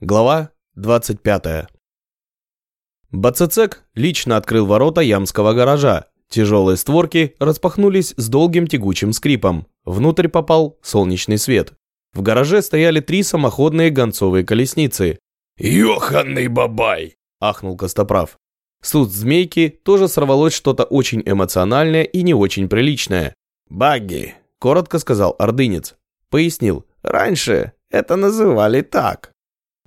Глава 25. Бацецек лично открыл ворота ямского гаража. Тяжелые створки распахнулись с долгим тягучим скрипом. Внутрь попал солнечный свет. В гараже стояли три самоходные гонцовые колесницы. «Ёханный бабай!» – ахнул Костоправ. С уст змейки тоже сорвалось что-то очень эмоциональное и не очень приличное. «Багги», – коротко сказал ордынец. Пояснил. «Раньше это называли так».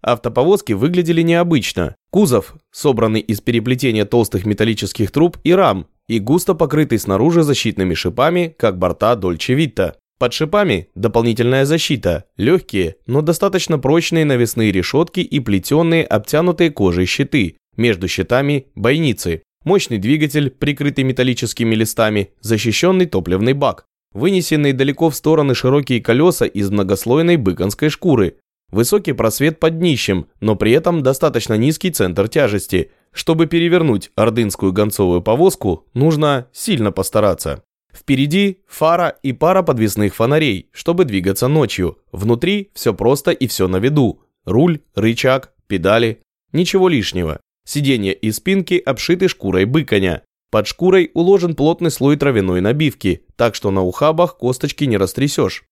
Автоповозки выглядели необычно. Кузов, собранный из переплетения толстых металлических труб и рам, и густо покрытый снаружи защитными шипами, как борта Дольче Витта. Под шипами дополнительная защита, легкие, но достаточно прочные навесные решетки и плетеные, обтянутые кожей щиты. Между щитами – бойницы. Мощный двигатель, прикрытый металлическими листами, защищенный топливный бак. Вынесенные далеко в стороны широкие колеса из многослойной быконской шкуры. Высокий просвет под днищем, но при этом достаточно низкий центр тяжести. Чтобы перевернуть ордынскую гонцовую повозку, нужно сильно постараться. Впереди фара и пара подвесных фонарей, чтобы двигаться ночью. Внутри все просто и все на виду. Руль, рычаг, педали. Ничего лишнего. Сиденья и спинки обшиты шкурой быконя. Под шкурой уложен плотный слой травяной набивки, так что на ухабах косточки не растрясешь.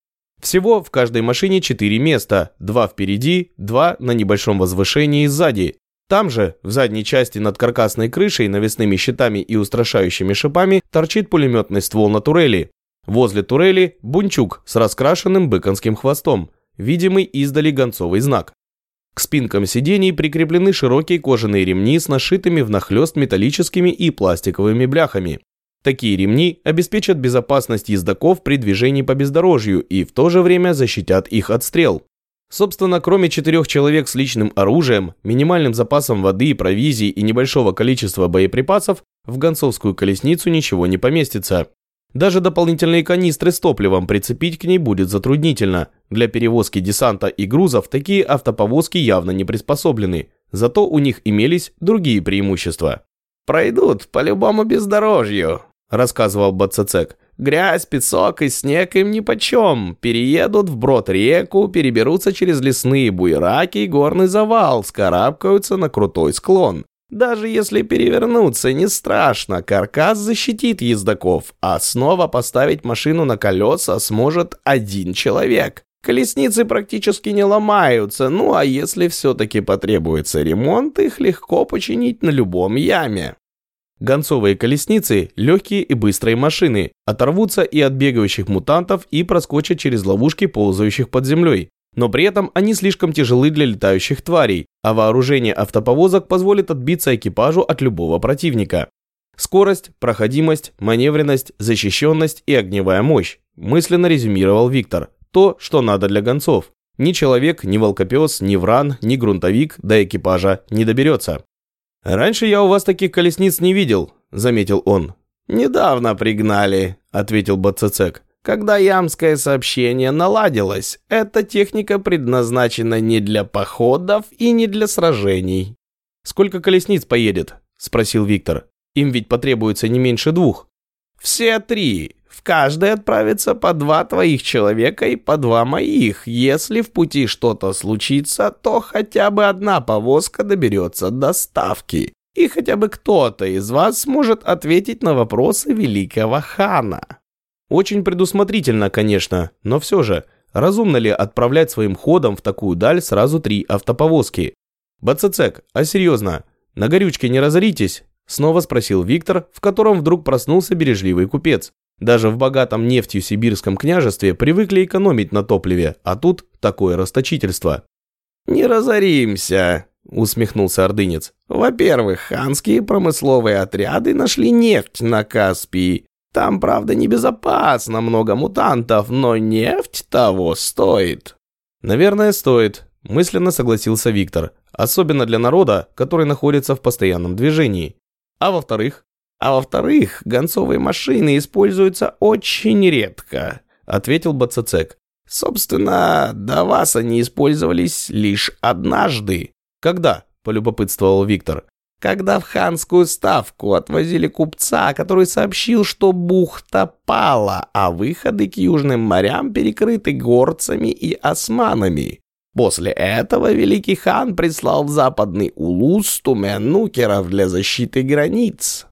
Всего в каждой машине 4 места, два впереди, два на небольшом возвышении сзади. Там же, в задней части над каркасной крышей, навесными щитами и устрашающими шипами, торчит пулеметный ствол на турели. Возле турели – бунчук с раскрашенным быконским хвостом, видимый издали гонцовый знак. К спинкам сидений прикреплены широкие кожаные ремни с нашитыми внахлёст металлическими и пластиковыми бляхами. Такие ремни обеспечат безопасность ездаков при движении по бездорожью и в то же время защитят их от стрел. Собственно, кроме четырех человек с личным оружием, минимальным запасом воды, провизии и небольшого количества боеприпасов, в гонцовскую колесницу ничего не поместится. Даже дополнительные канистры с топливом прицепить к ней будет затруднительно. Для перевозки десанта и грузов такие автоповозки явно не приспособлены, зато у них имелись другие преимущества. «Пройдут по любому бездорожью», – рассказывал Бацецек. Грязь, песок и снег им нипочем. Переедут вброд реку, переберутся через лесные буераки и горный завал, скарабкаются на крутой склон. Даже если перевернуться, не страшно, каркас защитит ездаков, а снова поставить машину на колеса сможет один человек. Колесницы практически не ломаются, ну а если все-таки потребуется ремонт, их легко починить на любом яме. Гонцовые колесницы – легкие и быстрые машины, оторвутся и от бегающих мутантов и проскочат через ловушки, ползающих под землей. Но при этом они слишком тяжелы для летающих тварей, а вооружение автоповозок позволит отбиться экипажу от любого противника. Скорость, проходимость, маневренность, защищенность и огневая мощь, мысленно резюмировал Виктор. То, что надо для гонцов. Ни человек, ни волкопес, ни вран, ни грунтовик до экипажа не доберется. «Раньше я у вас таких колесниц не видел», — заметил он. «Недавно пригнали», — ответил Бацецек. «Когда ямское сообщение наладилось, эта техника предназначена не для походов и не для сражений». «Сколько колесниц поедет?» — спросил Виктор. «Им ведь потребуется не меньше двух». «Все три. В каждой отправится по два твоих человека и по два моих. Если в пути что-то случится, то хотя бы одна повозка доберется до ставки. И хотя бы кто-то из вас сможет ответить на вопросы великого хана. Очень предусмотрительно, конечно, но все же, разумно ли отправлять своим ходом в такую даль сразу три автоповозки? Бацецек, а серьезно, на горючке не разоритесь? Снова спросил Виктор, в котором вдруг проснулся бережливый купец. Даже в богатом нефтью сибирском княжестве привыкли экономить на топливе, а тут такое расточительство. «Не разоримся», – усмехнулся ордынец. «Во-первых, ханские промысловые отряды нашли нефть на Каспии. Там, правда, небезопасно, много мутантов, но нефть того стоит». «Наверное, стоит», – мысленно согласился Виктор. «Особенно для народа, который находится в постоянном движении. А во-вторых, а во-вторых, гонцовые машины используются очень редко, ответил Бацецек. Собственно, до вас они использовались лишь однажды. Когда? полюбопытствовал Виктор. Когда в ханскую ставку отвозили купца, который сообщил, что бухта пала, а выходы к южным морям перекрыты горцами и османами. После этого великий хан прислал в западный Улус тумен нукеров для защиты границ.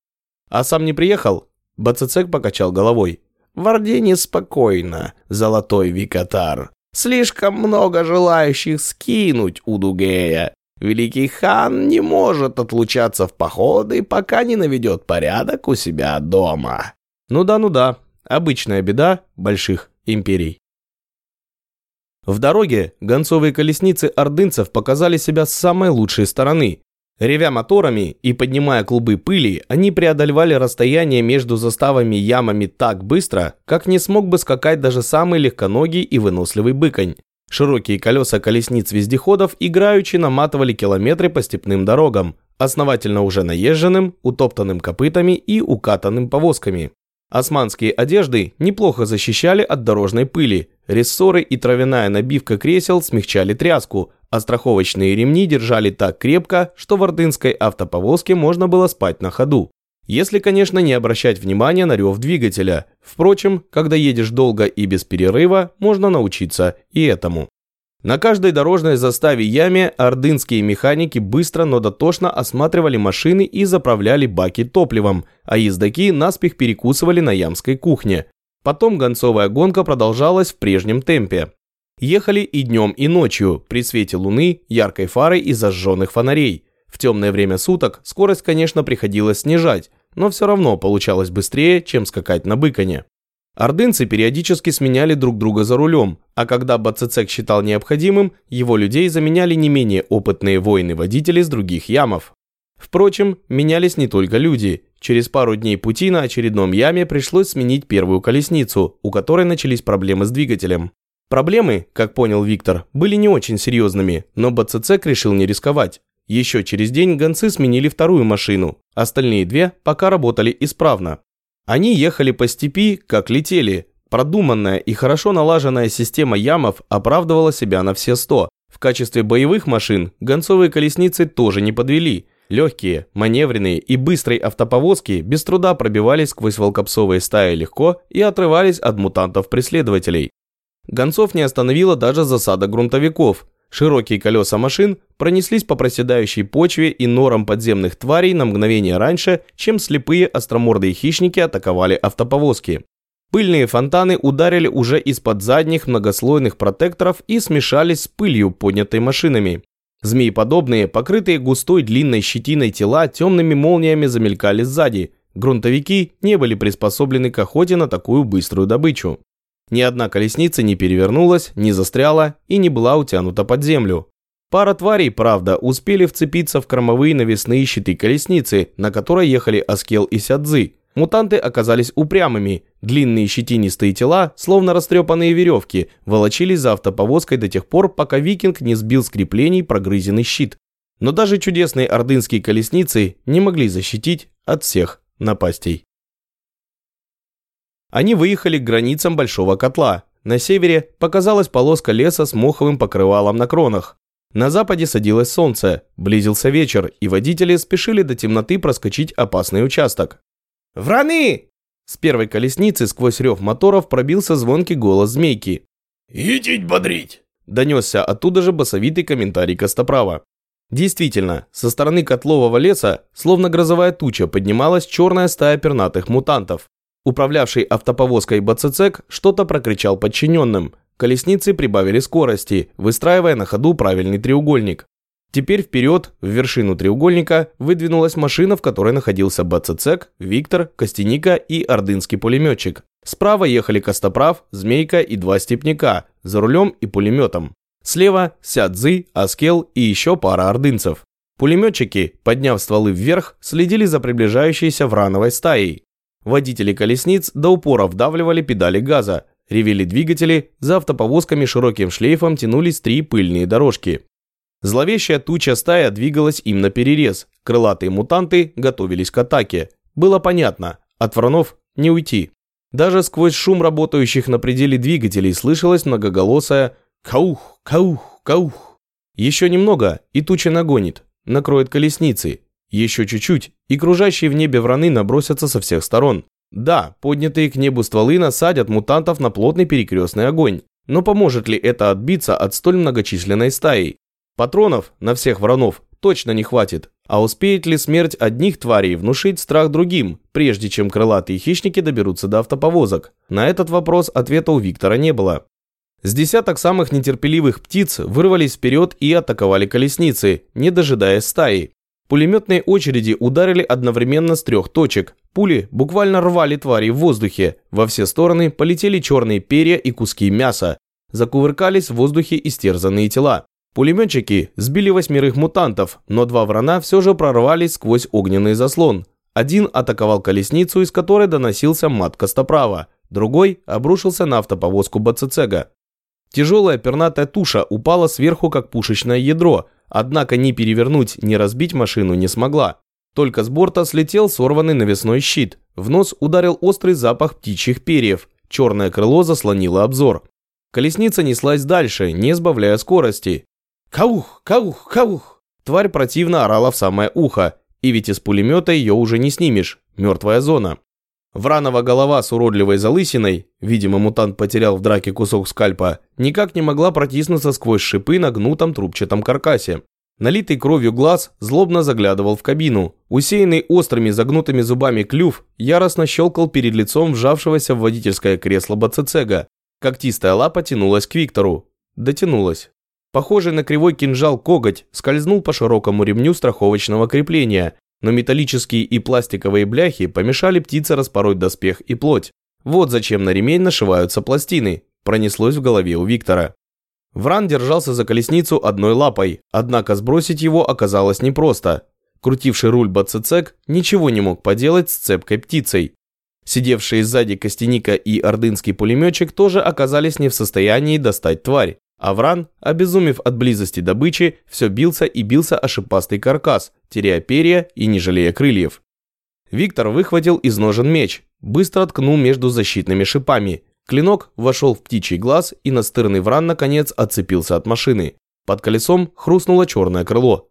А сам не приехал? Бацицек покачал головой. В Орде неспокойно, золотой Викатар. Слишком много желающих скинуть у Дугея. Великий хан не может отлучаться в походы, пока не наведет порядок у себя дома. Ну да, ну да. Обычная беда больших империй. В дороге гонцовые колесницы ордынцев показали себя с самой лучшей стороны. Ревя моторами и поднимая клубы пыли, они преодолевали расстояние между заставами ямами так быстро, как не смог бы скакать даже самый легконогий и выносливый быконь. Широкие колеса колесниц вездеходов играючи наматывали километры по степным дорогам, основательно уже наезженным, утоптанным копытами и укатанным повозками. Османские одежды неплохо защищали от дорожной пыли, рессоры и травяная набивка кресел смягчали тряску, а страховочные ремни держали так крепко, что в ордынской автоповозке можно было спать на ходу. Если, конечно, не обращать внимания на рев двигателя. Впрочем, когда едешь долго и без перерыва, можно научиться и этому. На каждой дорожной заставе яме ордынские механики быстро, но дотошно осматривали машины и заправляли баки топливом, а ездаки наспех перекусывали на ямской кухне. Потом гонцовая гонка продолжалась в прежнем темпе. Ехали и днем, и ночью, при свете луны, яркой фарой и зажженных фонарей. В темное время суток скорость, конечно, приходилось снижать, но все равно получалось быстрее, чем скакать на быконе. Ордынцы периодически сменяли друг друга за рулем, а когда Бацецек считал необходимым, его людей заменяли не менее опытные воины-водители с других ямов. Впрочем, менялись не только люди. Через пару дней пути на очередном яме пришлось сменить первую колесницу, у которой начались проблемы с двигателем. Проблемы, как понял Виктор, были не очень серьезными, но Бацецек решил не рисковать. Еще через день гонцы сменили вторую машину, остальные две пока работали исправно. Они ехали по степи, как летели. Продуманная и хорошо налаженная система ямов оправдывала себя на все сто. В качестве боевых машин гонцовые колесницы тоже не подвели. Легкие, маневренные и быстрые автоповозки без труда пробивались сквозь волкопсовые стаи легко и отрывались от мутантов-преследователей. Гонцов не остановила даже засада грунтовиков. Широкие колеса машин пронеслись по проседающей почве и норам подземных тварей на мгновение раньше, чем слепые остромордые хищники атаковали автоповозки. Пыльные фонтаны ударили уже из-под задних многослойных протекторов и смешались с пылью, поднятой машинами. Змееподобные, покрытые густой длинной щетиной тела, темными молниями замелькали сзади. Грунтовики не были приспособлены к охоте на такую быструю добычу. Ни одна колесница не перевернулась, не застряла и не была утянута под землю. Пара тварей, правда, успели вцепиться в кормовые навесные щиты колесницы, на которой ехали Аскел и Сядзы. Мутанты оказались упрямыми. Длинные щетинистые тела, словно растрепанные веревки, волочились за автоповозкой до тех пор, пока викинг не сбил с креплений прогрызенный щит. Но даже чудесные ордынские колесницы не могли защитить от всех напастей. Они выехали к границам большого котла. На севере показалась полоска леса с моховым покрывалом на кронах. На западе садилось солнце, близился вечер, и водители спешили до темноты проскочить опасный участок. «Враны!» С первой колесницы сквозь рев моторов пробился звонкий голос змейки. «Идить бодрить!» Донесся оттуда же басовитый комментарий Костоправа. Действительно, со стороны котлового леса, словно грозовая туча, поднималась черная стая пернатых мутантов. Управлявший автоповозкой Бацецек что-то прокричал подчиненным. Колесницы прибавили скорости, выстраивая на ходу правильный треугольник. Теперь вперед, в вершину треугольника, выдвинулась машина, в которой находился Бацецек, Виктор, Костяника и ордынский пулеметчик. Справа ехали Костоправ, Змейка и два степняка, за рулем и пулеметом. Слева – Сядзы, Аскел и еще пара ордынцев. Пулеметчики, подняв стволы вверх, следили за приближающейся врановой стаей. Водители колесниц до упора вдавливали педали газа, ревели двигатели, за автоповозками широким шлейфом тянулись три пыльные дорожки. Зловещая туча стая двигалась им на перерез. Крылатые мутанты готовились к атаке. Было понятно, от вранов не уйти. Даже сквозь шум работающих на пределе двигателей слышалось многоголосое «Каух! Каух! Каух!». Еще немного, и туча нагонит, накроет колесницы, еще чуть-чуть, и кружащие в небе враны набросятся со всех сторон. Да, поднятые к небу стволы насадят мутантов на плотный перекрестный огонь. Но поможет ли это отбиться от столь многочисленной стаи? Патронов на всех вранов точно не хватит, а успеет ли смерть одних тварей внушить страх другим, прежде чем крылатые хищники доберутся до автоповозок? На этот вопрос ответа у Виктора не было. С десяток самых нетерпеливых птиц вырвались вперед и атаковали колесницы, не дожидаясь стаи. Пулеметные очереди ударили одновременно с трех точек. Пули буквально рвали твари в воздухе. Во все стороны полетели черные перья и куски мяса. Закувыркались в воздухе истерзанные тела. Пулеметчики сбили восьмерых мутантов, но два врана все же прорвались сквозь огненный заслон. Один атаковал колесницу, из которой доносился мат Костоправа. Другой обрушился на автоповозку Бацицега. Тяжелая пернатая туша упала сверху, как пушечное ядро, однако ни перевернуть, ни разбить машину не смогла. Только с борта слетел сорванный навесной щит. В нос ударил острый запах птичьих перьев. Черное крыло заслонило обзор. Колесница неслась дальше, не сбавляя скорости. «Каух! Каух! Каух!» Тварь противно орала в самое ухо, и ведь из пулемета ее уже не снимешь. Мертвая зона. Вранова голова с уродливой залысиной, видимо, мутант потерял в драке кусок скальпа, никак не могла протиснуться сквозь шипы на гнутом трубчатом каркасе. Налитый кровью глаз злобно заглядывал в кабину. Усеянный острыми загнутыми зубами клюв яростно щелкал перед лицом вжавшегося в водительское кресло Бацицега. Когтистая лапа тянулась к Виктору. Дотянулась. Похожий на кривой кинжал коготь скользнул по широкому ремню страховочного крепления, но металлические и пластиковые бляхи помешали птице распороть доспех и плоть. Вот зачем на ремень нашиваются пластины, пронеслось в голове у Виктора. Вран держался за колесницу одной лапой, однако сбросить его оказалось непросто. Крутивший руль Бацицек ничего не мог поделать с цепкой птицей. Сидевшие сзади Костяника и ордынский пулеметчик тоже оказались не в состоянии достать тварь. Авран, обезумев от близости добычи, все бился и бился о шипастый каркас, теряя перья и не жалея крыльев. Виктор выхватил из ножен меч, быстро ткнул между защитными шипами. Клинок вошел в птичий глаз, и настырный вран, наконец, отцепился от машины. Под колесом хрустнуло черное крыло.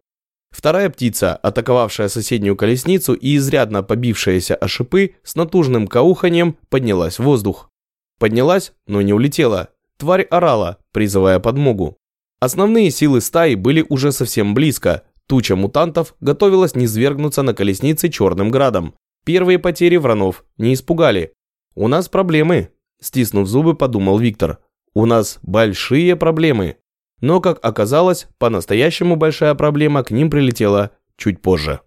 Вторая птица, атаковавшая соседнюю колесницу и изрядно побившаяся о шипы, с натужным кауханьем поднялась в воздух. Поднялась, но не улетела, Тварь орала, призывая подмогу. Основные силы стаи были уже совсем близко. Туча мутантов готовилась низвергнуться на колеснице черным градом. Первые потери вранов не испугали. «У нас проблемы», – стиснув зубы, подумал Виктор. «У нас большие проблемы». Но, как оказалось, по-настоящему большая проблема к ним прилетела чуть позже.